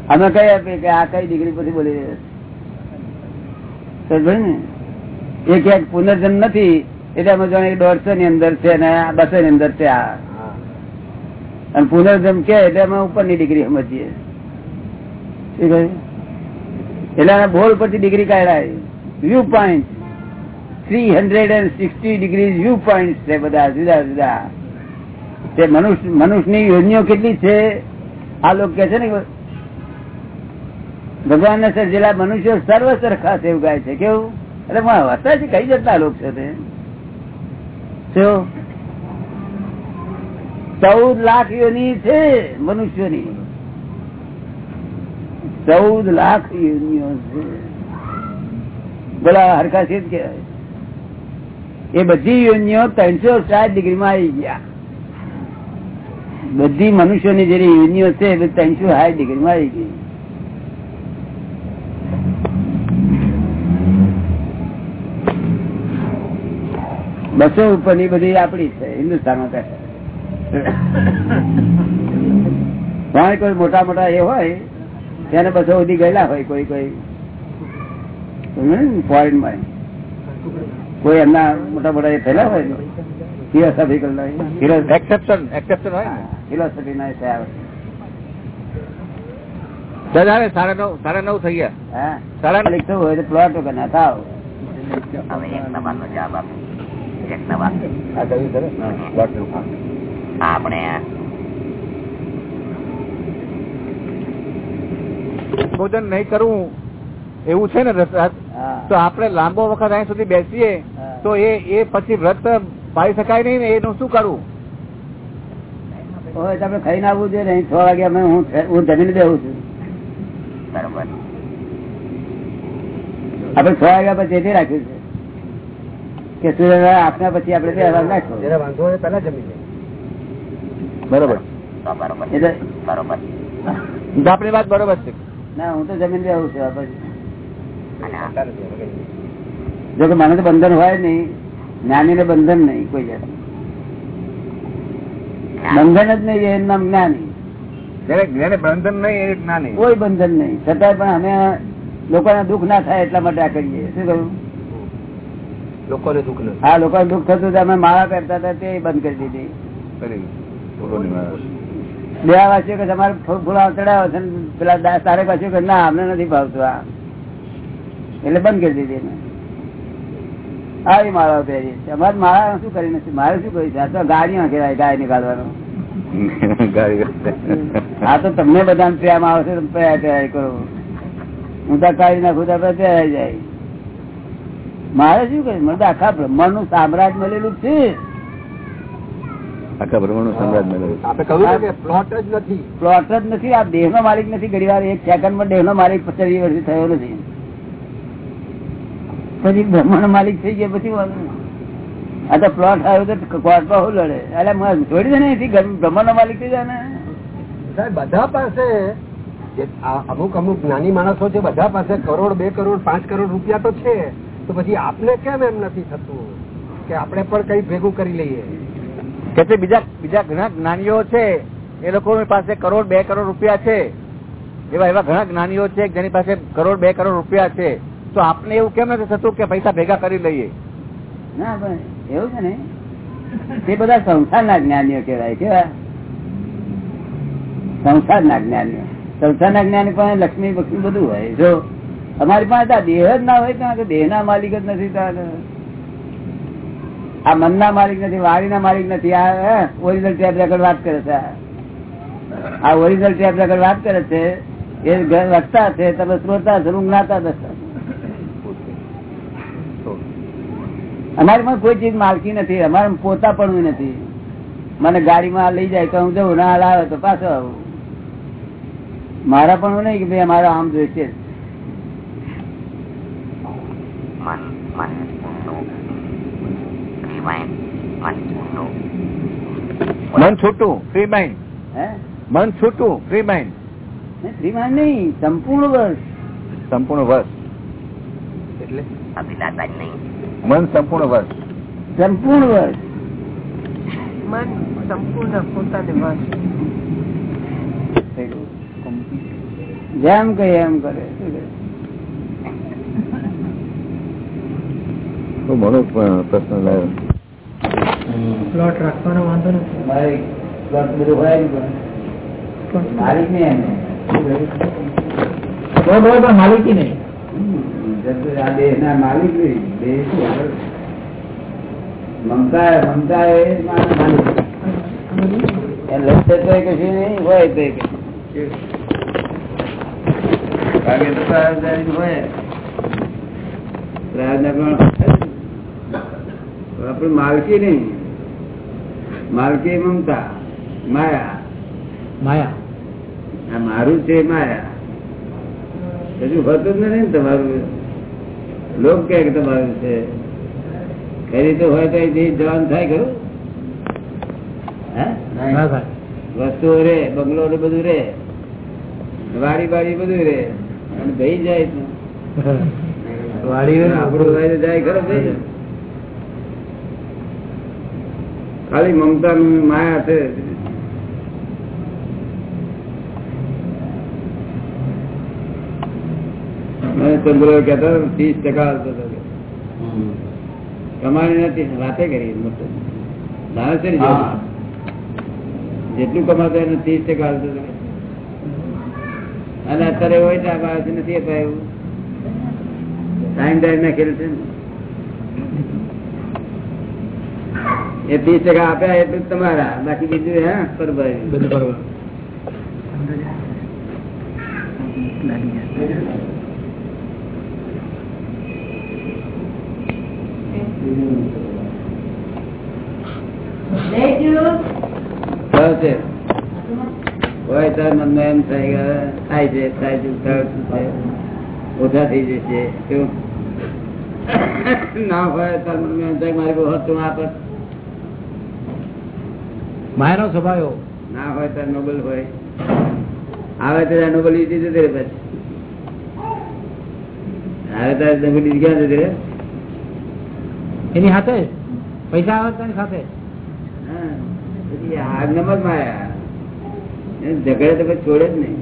અમે કઈ આપીએ કે આ કઈ ડિગ્રી પરથી બોલી રહ્યો ને? એક એક પુનર્જન્મ નથી, એટલે અમે જાણે દોઢસો ની અંદર છે ને બસો ની અંદર છે આ. અને પુનર્જન્મ કે એટલે અમે ઉપરની ડિગ્રી સમજીએ. શું કહ્યું? એટલે બોલ પરથી degree કાઢાય. View point three hundred and sixty degree view point છે બધા, જુદા જુદા. તે મનુષ્ય, મનુષ્યની યોજનાઓ કેટલી છે? આ લોકો કે છે ને ભગવાન ને સર્જેલા મનુષ્યો સર્વ સરખા છે એવું ગાય છે. કેવું? એટલે હતા છે કઈ જતા લોકો છે તે? ચૌદ લાખ યોની છે મનુષ્યોની. ચૌદ લાખ યોનિઓ છે. બોલા હરખા છે જ કહેવાય. એ બધી યોનિઓ ત્રણસો સાત ડિગ્રી માં આવી ગયા. બધી મનુષ્યોની જે યોનિઓ છે ત્રણસો હાઈ ડિગ્રી માં આવી ગઈ. બસો ઉપરની બધી આપડી છે, હિન્દુસ્તાનમાં કહે કોઈ મોટા મોટા એ હોય તેને બસો સુધી ગયેલા હોય કોઈ કોઈ. ફોરેનમાં કોઈ એમના મોટા મોટા એ થયેલા હોય ફિલોસોફિકલ એક્સેપ્શન એક્સેપ્શન હોય ફિલોસોફી ના થયા હોય. દાદા હવે સાડા નવ સાડા નવ થઈ ગયા. હા? સાડા માલિક થવું હોય તો પ્લોટ વગર ના થાવ. હવે એક સવાલ નો જવાબ આપો એક સવાલ આ કહ્યું ખરું? પ્લોટનું કામ. આપણે ભોજન નહીં કરવું એવું છે ને તો આપણે લાંબો વખત અહીં સુધી બેસીએ તો એ એ પછી વ્રત પાડી શકાય નહીં ને એનું શું કરવું તમે ખાઈ આપડે આવવું જોઈએ ને છ વાગે અમે હું હું જમીને દેવું છું. બરોબર. આપડે છ વાગ્યા પછી એથી રાખ્યું છે. કે સૂર્ય આપના પછી આપડે બે વાર નાખો વાંધો હોય પહેલા જમી બરોબર. બરોબર. એટલે બરોબર આપણી વાત બરોબર છે. ના હું તો જમીન આવું છું પછી જ કે મને તો બંધન હોય નહીં. જ્ઞાની ને બંધન નહીં કોઈ જાત બંધન જ નહીં એનું નામ જ્ઞાની. જેને જેને બંધન નહીં એ જ્ઞાની. કોઈ બંધન નહીં. છતાંય પણ અમે લોકોને દુઃખ ના થાય એટલા માટે આ કરીએ. શું કહ્યું લોકોને દુઃખ આ લોકોને દુઃખ થતું હતું અમે માળા કરતા હતા તે બંધ કરી દીધી. બે વાંચ્યું કે તમારે ફૂલા ચડાવો છે પેલા તારે પાછું કે ના અમને નથી ભાવતું આ. એટલે બંધ કરી દીધી. આવી માળા પહેરી. અમારે માળા શું કરી નથી? મારે શું કર્યું છે? આ તો ગાડીઓ કહેવાય ગાય નીકાળવાનું. *laughs* આ તો તમને બધા પ્રેમ આવશે તમે પહેરાય પહેરાય કરો. હું તો કાઢી નાખું તો પહેરાઈ જાય. મારે શું કર્યું? મને તો આખા બ્રહ્માંડનું સામ્રાજ્ય મળેલું છે. આખા બ્રહ્માંડ મેળવ્યું. આપણે કહ્યું કે પ્લોટ જ નથી. પ્લોટ જ નથી. આ દેહ નો માલિક નથી. ઘડી વાર એક સેકન્ડમાં દેહ નો માલિક પચાસ વર્ષથી થયો નથી. પછી બ્રહ્માંડ માલિક થઈ ગયા પછી આ તો પ્લોટ આવ્યો તો કોર્ટમાં હું લડે? એટલે છોડી દે ને એથી બ્રહ્માંડ માલિક થઈ જાય ને સાહેબ બધા પાસે અમુક અમુક નાની માણસો છે બધા પાસે કરોડ બે કરોડ પાંચ કરોડ રૂપિયા તો છે. તો પછી આપને કેમ એમ નથી થતું કે આપણે પણ કઈ ભેગું કરી લઈએ? કે બીજા બીજા ઘણા જ્ઞાનીઓ છે, એ લોકો પાસે કરોડ બે કરોડ રૂપિયા છે. એવા એવા ઘણા જ્ઞાનીઓ છે જેની પાસે કરોડ બે કરોડ રૂપિયા છે. તો આપને એવું કેમ નથી થતું કે પૈસા ભેગા કરી લઈએ? ના, પણ એવું છે ને, તે બધા સંસારના જ્ઞાનીઓ કહેવાય, કેવા? સંસારના જ્ઞાનીઓ. સંસારના જ્ઞાની પણ લક્ષ્મી બધું હોય. જો અમારી પાસે દેહ જ ના હોય, તો દેહ ના માલિક જ નથી તો આ- મન મનના માલિક નથી, વાણીના માલિક નથી, આ ઓરિજિનલ ટેપ રેકર્ડ વાત કરે છે. આ. ઓરિજિનલ ટેપ રેકર્ડ વાત કરે છે, એ વક્તા છે, તમે શ્રોતા છો હું જ્ઞાતા અમારી પણ કોઈ ચીજ માલકી નથી, અમારે પોતા પણ નથી. મને ગાડીમાં લઈ જાય તો હું જવું ના લાવે તો પાછો આવું. મારા પણ નહીં કે ભાઈ અમારા આમ જોઈશે જ. મન મન ઊંડું રિવાઇન્ડ મન ઊંડું મન છૂટું ફ્રી માઇન્ડ મન છૂટું ફ્રી માઇન્ડ ફ્રી માઇન્ડ નહીં સંપૂર્ણ વર્ષ. સંપૂર્ણ વર્ષ. એટલે? અભિલાષા જ નહીં. મન સંપૂર્ણ વર્ષ. સંપૂર્ણ વર્ષ. મન સંપૂર્ણ પોતાને વર્ષ. જેમ કહે એમ કરે. શું? પ્રશ્ન લાવ્યો પ્લોટ રાખવાનો વાંધો નથી. મારે પ્લોટ બધું હોય પણ માલિક નહીં એમને. પ્લોટ હોય પણ માલિકી નહીં. માલિક નહીં. દેહ મમતા મમતા એ માલિક. એ લક્ષ્ય તો કશું નહીં? હોય તો તો હોય. આપણે માલકી નહીં. માલકી મમતા માયા. માયા. મારું છે માયા. હજુ હોતું જ નથી ને તમારું? લોક કે તમારું છે. ખરી તો હોય તો જવાન થાય ખરું? હે? વસ્તુઓ રે બંગલો ને બધું રે. વાડી બાડી બધું રે. અને ભાઈ જાય વાડી આપણું જાય ખરો ભાઈ. ખાલી મમતા નું માયા છે. ચંદ્ર કેતા ત્રીસ ટકા. કમાણી નથી વાતે કરી દાણેશ્વરી. જેટલું? કમાતો એને ત્રીસ ટકા હાલતો અને અત્યારે હોય તો આ બાળક નથી અપાયું ટાઈમ ટાઈમ નાખેલું છે ને. એ ત્રીસ ટકા આપ્યા એટલું તમારા. બાકી બીજું હા? બરોબર બધું હોય તો મનમાં એમ થાય કે થાય છે થાય છે ઓછા થઈ જશે કેવું? ના હોય તાર મનમાં એમ થાય મારી બહુ હતું આપત માયાનો સ્વભાવ એવો. ના હોય તાર નોબલ હોય. આવે ત્યારે નોબલ લીધી જતી રે પછી. આવે ત્યારે નોબલ લીધી ક્યાં જતી રે? એની સાથે? પૈસા આવે તેની સાથે? આજ્ઞામાં જ માયા ઝઘડે તો પછી છોડે જ નહીં.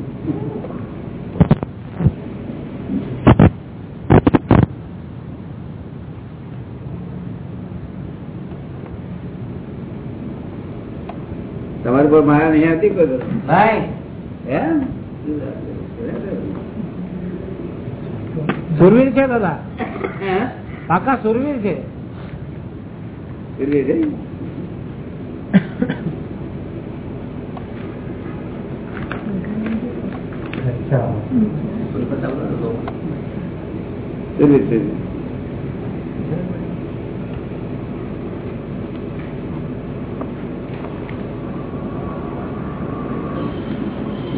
પર માયા નહીં હતી કોઈ તો? સુરવીર છે દાદા પાકા સુરવીર છે એટલે છે? એટલે છે.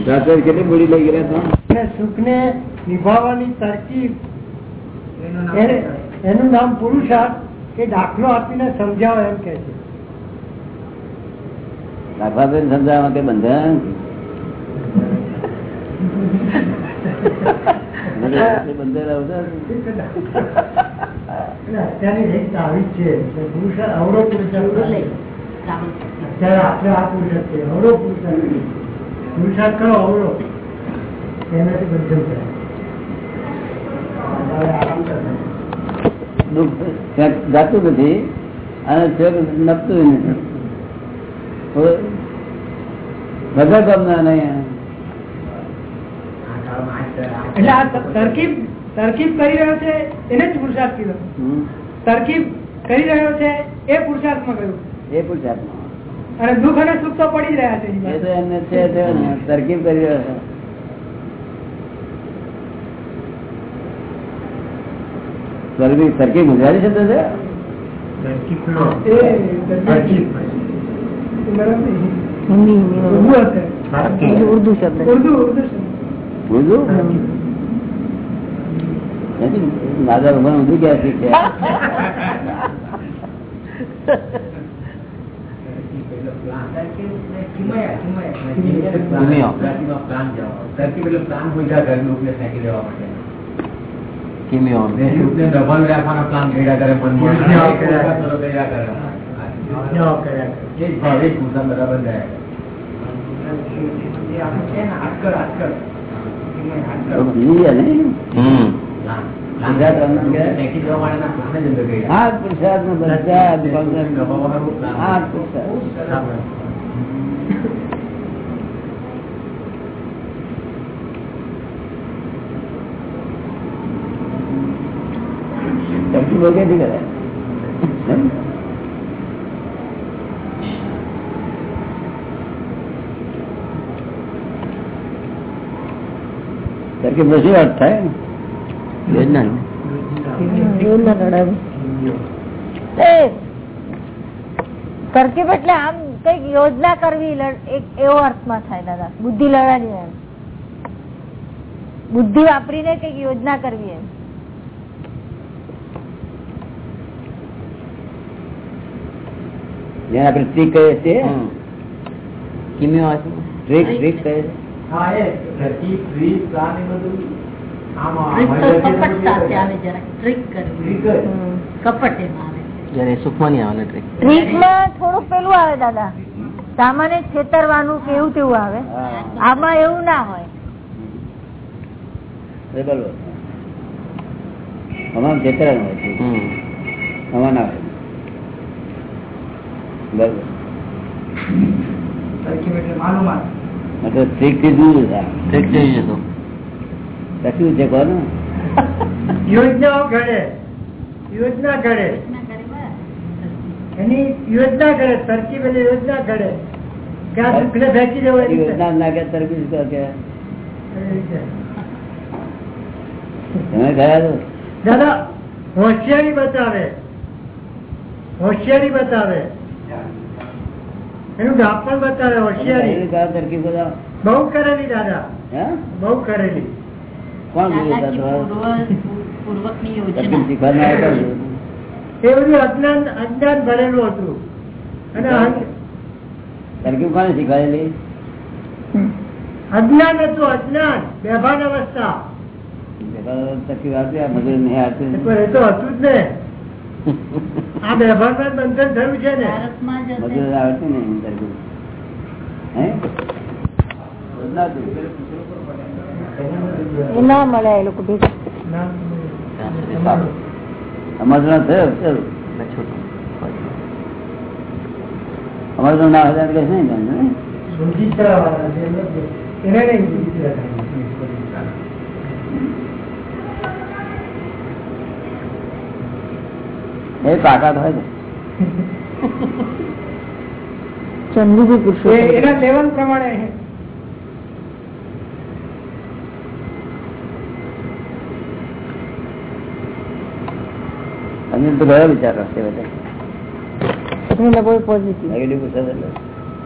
જાતે કેટલી મૂડી લઈ ગયા સુખ ને નિભાવવાની તરકીબ એનું નામ પુરુષાર્થ કે દાખલો આપીને સમજાવો એમ કે છે. દાખલા સમજાવવા કે બંધન *laughs* અત્યારે આપણે આ પુરુષ છે અવરો પુરુષાર્થ છે. પુરુષાર્થ કરો અવરો એનાથી બંધન થાય. જાતું નથી અને નપતું નથી. બધા ગમના નહીં. એટલે આ તરકીબ તરકીબ કરી રહ્યો છે એને જ પુરુષાર્થ કીધો. તરકીબ કરી રહ્યો છે એ પુરુષાર્થમાં કહ્યું એ પુરુષાર્થમાં. અને દુઃખ અને સુખ તો પડી જ રહ્યા છે એની એ. તો એમને છે તરકીબ કરી રહ્યો છે. તરકીબ તરકીબ ગુજરાતી શબ્દ છે? શબ્દ. ઉર્દુ ક્યાં શીખ્યા *laughs* તો બીજી છે ને? ગુજરાત રમણ કે? હા પુરુષાર્થ નો બધા જ હા પુરુષાર્થ તરકીબ વગેરે કરે હમ? તરકીબ નો શું અર્થ થાય યોજના તરકીબ એટલે આમ કંઈક યોજના કરવી એવો અર્થમાં થાય દાદા. બુદ્ધિ લડાની એમ. બુદ્ધિ વાપરીને કંઈક યોજના કરવી એમ. જેને આપણે ટ્રીક કહીએ છીએ ટ્રીક ટ્રીક કહીએ છીએ. ટ્રીકમાં થોડુંક પેલું આવે દાદા. સામાન્ય છેતરવાનું કે એવું તેવું આવે. આમાં એવું ના હોય. છેતરાનું હોય છે. આમાં ના હોય. બરોબર. એટલે થી દૂર થાય. કશું છે કોનું? યોજનાઓ ઘડે. યોજના ઘડે. એની યોજના કરે તરકીબ એટલે યોજના કરે. કે આ ફેંકી દેવો યોજના લાગે તરબીજ કે. દાદા હોશિયારી બતાવે. હોશિયારી બતાવે. એનું ડાપણ બતાવે હોશિયારી. તરકીબ બધા બહુ કરેલી દાદા. હે? બહુ કરેલી. કોણ પૂર્વકની તમારે? તરકીબ શીખવાડનાર કોણ બોલ્યું? એ બધું અજ્ઞાન અજ્ઞાન ભરેલું હતું. અને તરકીબ કોને શીખવાડેલી? અજ્ઞાન હતું અજ્ઞાન. બેભાન અવસ્થા. ના. મળે એ લોકો ભેગા. અમારે થયો ચલો અમારે ના હજાર કે નહીં. એ તાકાત હોય ને. *laughs* એ એના લેવલ પ્રમાણે અમે તો ગયા વિચાર રાખશે બધા. પોઝિટિવ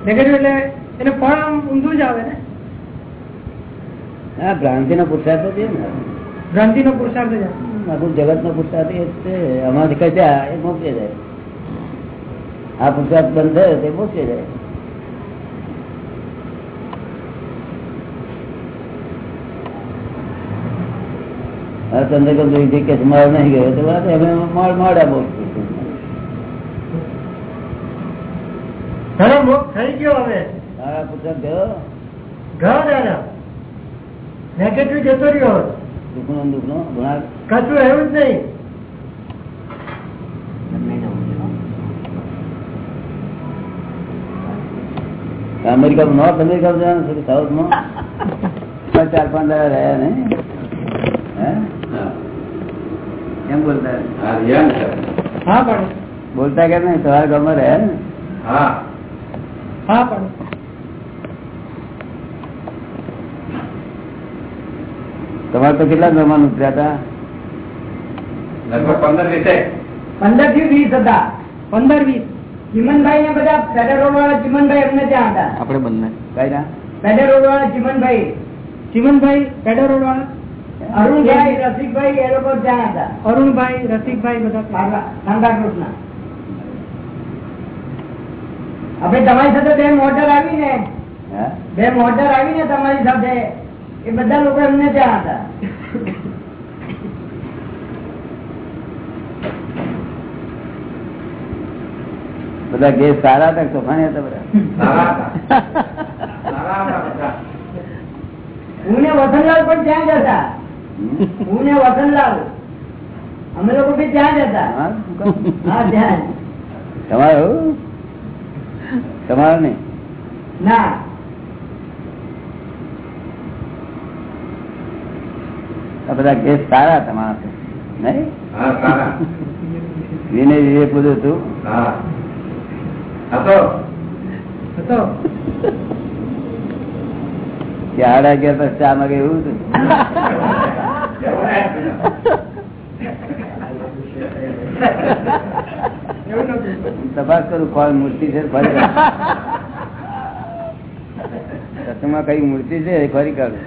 નેગેટિવ એટલે એને ફળ આમ ઊંધું જ આવે ને? હા ભ્રાંતિ નો પુરુષાર્થ જ ને. ભ્રાંતિ નો પુરુષાર્થ જ આખું જગત નો પુરુષાર્થ એ છે. અમારાથી કઈ એ મોકલે જાય આ પુરુષાર્થ બંધ થયો તે મોકલી જાય હવે ચંદ્રકાંત જોઈ કે મારો નહીં ગયો તો વાત અમે મોડ મોડા બોલશું ઘણો મોક્ષ થઈ ગયો હવે મારા પુરુષાર્થ ગયો ઘણો દાદા નેગેટિવ જતો રહ્યો હવે. દુઃખનો ને દુઃખનો ગુણાર કશું એવું જ નહીં અમેરિકા નોર્થ અમેરિકા જવાનું છે સાઉથમાં ચાર પાંચ દાડા રહ્યા ને હે? કેમ બોલતા હા પણ. બોલતા કેમ નહીં? તમારા ગામમાં રહ્યા ને? હા. પણ. તમારે તો કેટલા જમાન ઉતર્યા હતા? પંદરથી વીસ હતા. પંદર વીસ. ચિમનભાઈ ને બધા પેડર રોડ વાળા ચિમનભાઈ એમને ત્યાં હતા. આપણે બંને. કઈ ના? પેડર રોડ વાળા ચિમનભાઈ. ચિમનભાઈ પેડર રોડ વાળા અરુણભાઈ રસિકભાઈ એ લોકો ત્યાં હતા. અરુણભાઈ રસિકભાઈ બધા ના આપણે તમારી સાથે બે મોટર આવી ને બે મોટર આવી ને તમારી સાથે એ બધા લોકો એમને ત્યાં હતા. બધા ગેસ સારા હતા તોફાની *laughs* હતા બધા. હું ને વસંતલાલ પણ ત્યાં જ હતા? હું ને વસંતલાલ અમે લોકો બી ત્યાં જ હતા. હા? ત્યાં જ. તમારું તમારું નહીં? ના. આ બધા કેસ સારા તમારા નહીં? વિનય વિવેક બધું હતું. કે આડા ગયા પછી આમાં એવું હતું? *laughs* તપાસ કરું કોણ મૂર્તિ છે, ફરી કાઢું. કઈ મૂર્તિ છે ફરી કાઢું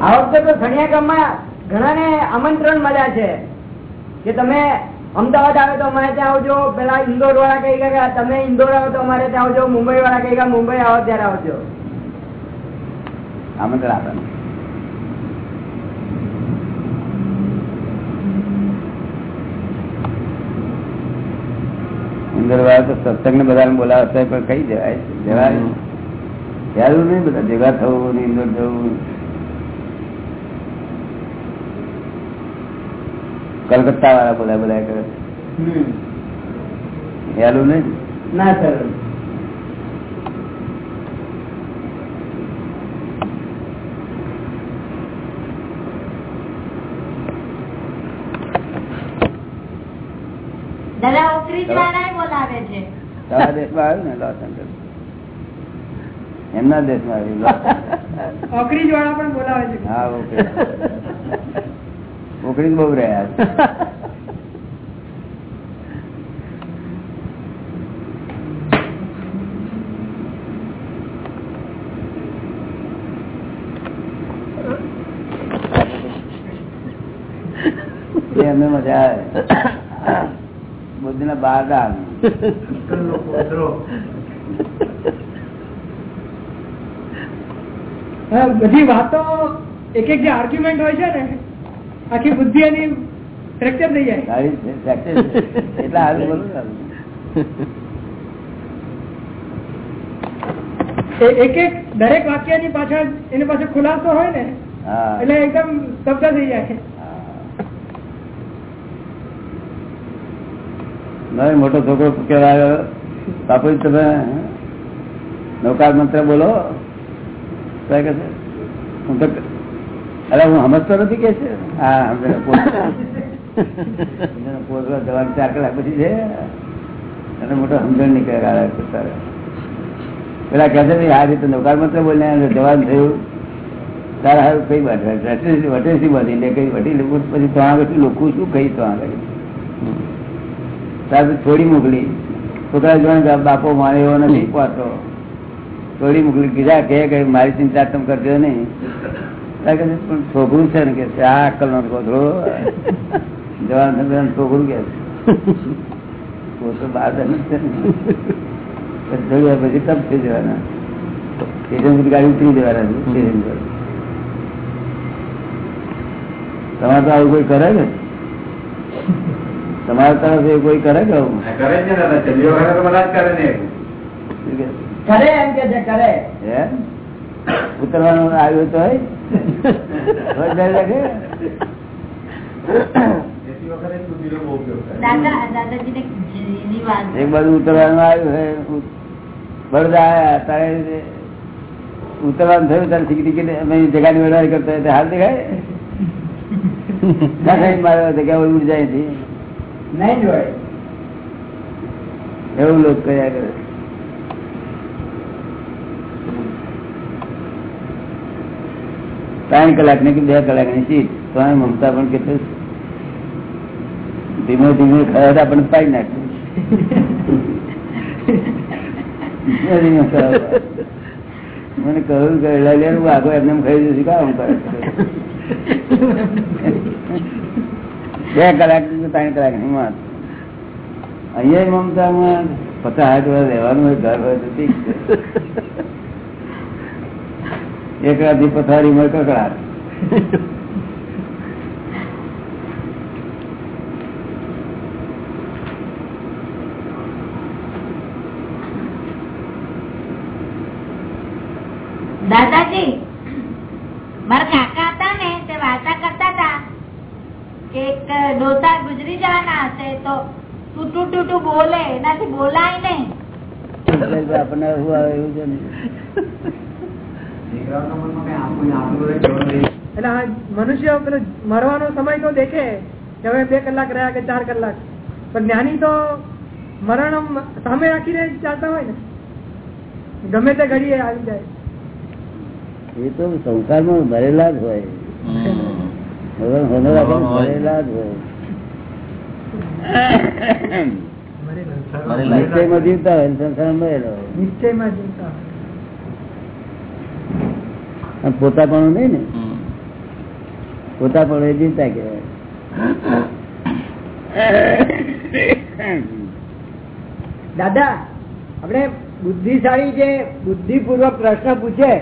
આ વખતે તો સણિયા ગામમાં ઘણાને આમંત્રણ મળ્યા છે કે તમે અમદાવાદ આવે તો અમારે ત્યાં આવજો. પેલા ઇન્દોર વાળા કઈ ગયા તમે ઇન્દોર આવો તો અમારે ત્યાં આવજો. મુંબઈ વાળા કઈ ગયા મુંબઈ આવો ત્યારે આવજો. આમંત્રણ આપે અંદર વાળા તો સત્સંગ ને બધા બોલાવે છે પણ કઈ જવાય. જવાય ખ્યાલ નહીં બધા ભેગા થવું ઇન્દોર જવું. કલકત્તા વાળા બોલાય બોલાય કરે હેલું નહીં? ના સર. દાદા ઓકરી વાળા બોલાવે છે. તારા દેશમાં આવ્યું ને લોસ એન્જલસ એમના દેશમાં આવ્યું લોસ ઓકરી વાળા પણ બોલાવે છે. હા ઓકે. ઓકડી બહુ રહ્યા એમને મજા આવે. બુદ્ધ ને બહાર બધી વાતો એક એક જે આર્ગ્યુમેન્ટ હોય છે ને આખી બુદ્ધિ એની ફ્રેક્ચર થઈ જાય. એટલે ને. એક એક દરેક વાક્યની પાછળ એની પાસે ખુલાસો હોય ને એટલે એકદમ શબ્દ થઈ જાય. મોટો છોકરો કેવાયો બાપુ તમે નૌકાર મંત્ર બોલો. હું તો અરે હું સમજતો નથી કે છે? હા. પોતરો જવાનું ચાર કલાક પછી છે. અને મોટો સમજણ નહીં કરે પેલા કહે છે "ભાઈ, આ રીતે નૌકાર મંત્ર બોલીને જવાન થયું. તારા હારું કઈ વટેસી વટેસી બાંધી લે કઈ વટી લે પછી તો આગળ લોકો શું કઈ તો આગળ. ત્યાર પછી થોડી મોકલી. છોકરા જોવાનું બાપો મારે એવો નથી પાછો થોડી મોકલી. કીધા કે મારી ચિંતા તમે કરજો નહીં. છોકરું છે ને કે છે, આ અક્કલ નો કોથળો જવાન છોકરું કે પછી તપ થઈ જવાના. ગાડી ઉતરી તમારે તો આવું કોઈ કરે ને તમારા તરફ એવું કોઈ કરે કે આવું? કરે છે દાદા. છેલ્લી વખત તો બધા જ કરે ને. કરે એમ કે છે કરે. ઉતરવાનું આવ્યું તો હોય? એક બાજુ ઉતરવાનું આવ્યું બરોડા આયા તારે ઉતરવાનું થયું તારે ટિકિટ ટિકિટ અમે જગાની વેડવારી કરતો હોય હાલ દેખાય? મારે જગ્યા ઉડી જાય એવું લોક કર્યા કરે. ત્રણ કલાકની કે બે કલાકની સીટ. તો મમતા પણ કેટલું ધીમે ધીમે ખરા પણ પાડી નાખ્યું. મને કહ્યું કે હું આગળ એમને એમ ખાઈ જઈશ કામ કરે બે કલાક ત્રણ કલાકની વાત. અહીંયા મમતામાં પચાસ હાથ વર્ષ રહેવાનું ઘર હોય તો ઠીક છે. એક રાતી પથારી માં કકડાટ. દાદાજી મારા કાકા હતા ને તે વાર્તા કરતા હતા કે એક ડોસા ગુજરી જવાના હશે તો ટૂટું ટૂટું બોલે એનાથી બોલાય નહીં. આપણને શું આવે એવું છે ને દીકરાઓના મનમાં કઈ આપણું ને આપણું રહે કેવું નહીં. એટલે આ મનુષ્ય પેલો મરવાનો સમય તો દેખે કે હવે બે કલાક રહ્યા કે ચાર કલાક. પણ જ્ઞાની તો મરણ સામે રાખીને ચાલતા હોય ને. ગમે તે ઘડીએ આવી જાય. એ તો સંસારમાં ભરેલા જ હોય. ભરેલા જ હોય. નિશ્ચયમાં જીવતા હોય સંસારમાં ભરેલા હોય. નિશ્ચયમાં જીવતા હોય. અને પોતાપણું નહીં ને? પોતાપણું એ જીવતા કહેવાય. દાદા આપણે બુદ્ધિશાળી જે બુદ્ધિપૂર્વક પ્રશ્ન પૂછે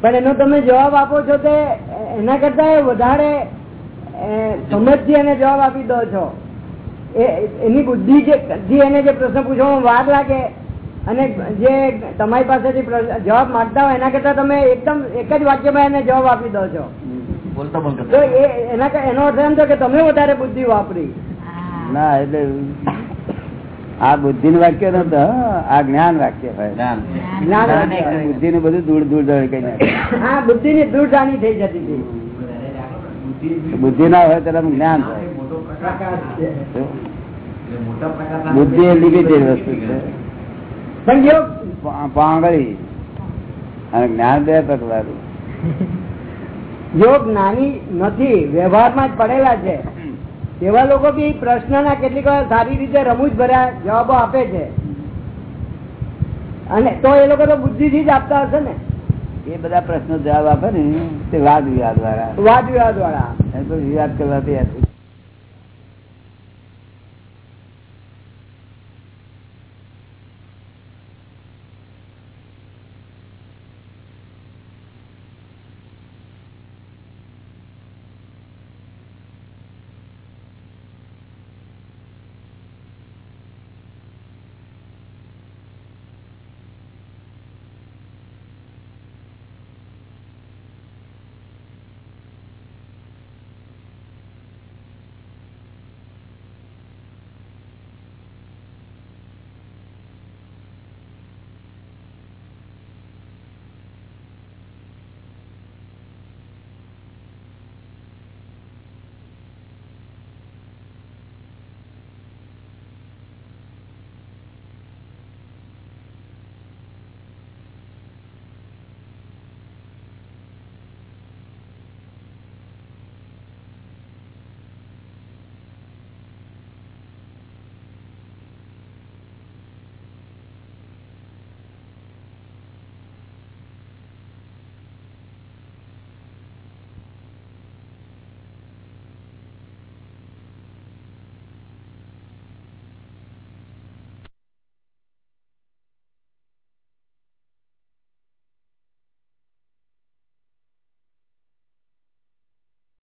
પણ એનો તમે જવાબ આપો છો તે એના કરતા વધારે સમજી સમજથી એને જવાબ આપી દો છો. એ એની બુદ્ધિ જે જે એને જે પ્રશ્ન પૂછવામાં વાર લાગે અને જે તમારી પાસેથી જવાબ માંગતા હોય એના કરતા તમે એકદમ એક જ વાક્યમાં એને જવાબ આપી દો છો. તો એના એનો અર્થ એમ તો કે તમે વધારે બુદ્ધિ વાપરી. ના એટલે આ બુદ્ધિ નું વાક્ય નતો આ જ્ઞાન વાક્ય જ્ઞાન. બુદ્ધિ નું બધું દૂર દૂર દળ કઈ. હા બુદ્ધિ ની દૂર જાણી થઈ જતી હતી. બુદ્ધિ ના હોય ત્યારે જ્ઞાન હોય. બુદ્ધિ એ લિમિટેડ વસ્તુ છે. પાંગળી. અને જ્ઞાન બે પ્રકારનું. યોગ નાની નથી વ્યવહારમાં જ પડેલા છે. એવા લોકો બી પ્રશ્નના કેટલીક વાર સારી રીતે રમૂજ ભર્યા જવાબો આપે છે. અને તો એ લોકો તો બુદ્ધિથી જ આપતા હશે ને. એ બધા પ્રશ્નો જવાબ આપે ને તે વાદ વિવાદ વાળા. વાદ વિવાદ વાળા. વિવાદ કરવા તૈયાર થઈ